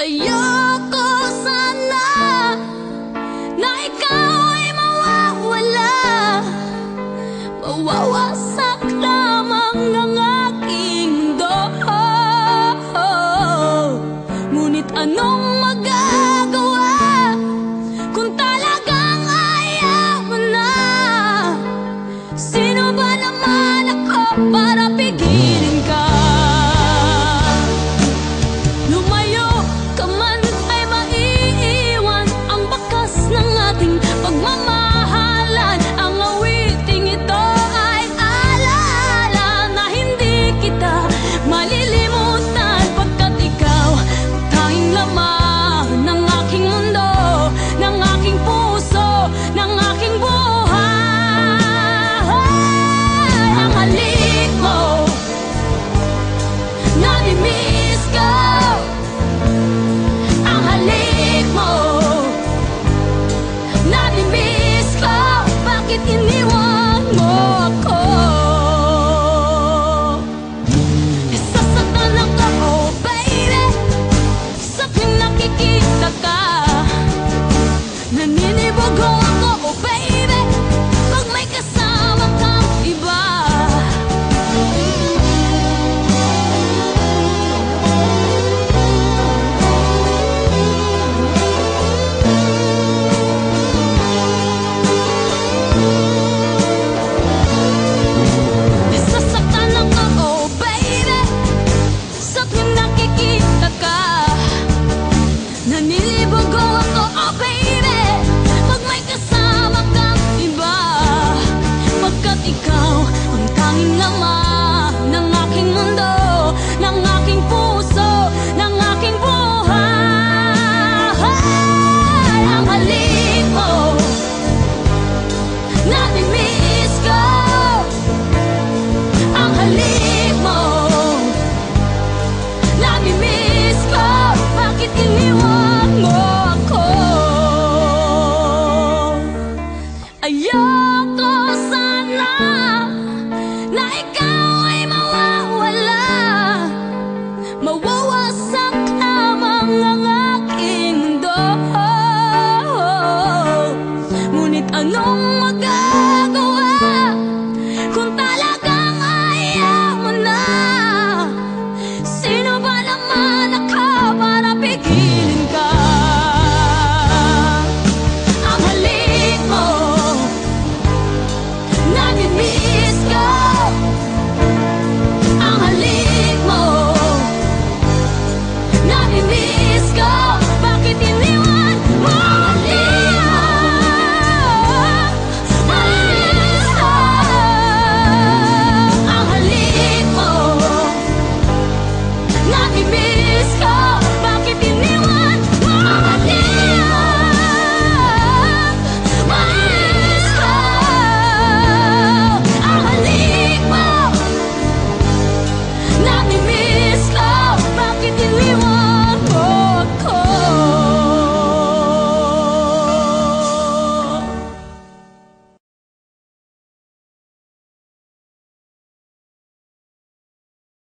Ayoko sana Because me